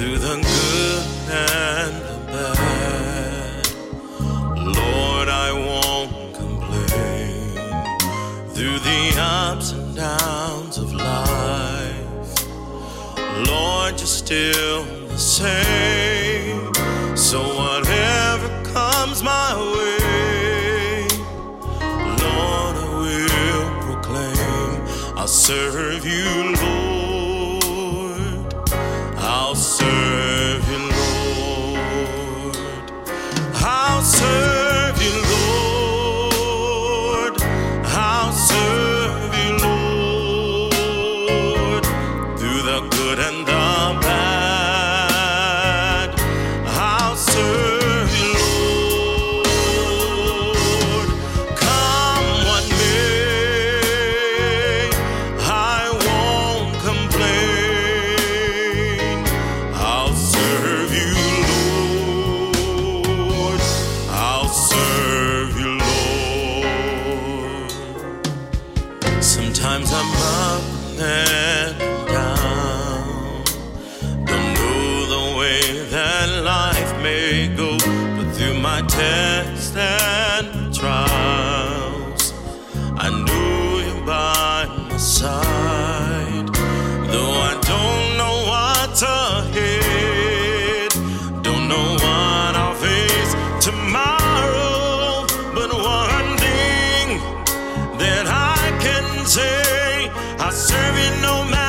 through the good and the bad. Lord, I won't complain through the ups and downs of life. Lord, you're still the same. So whatever comes my way, Lord, I will proclaim I'll serve you, Lord. say I serve you no matter.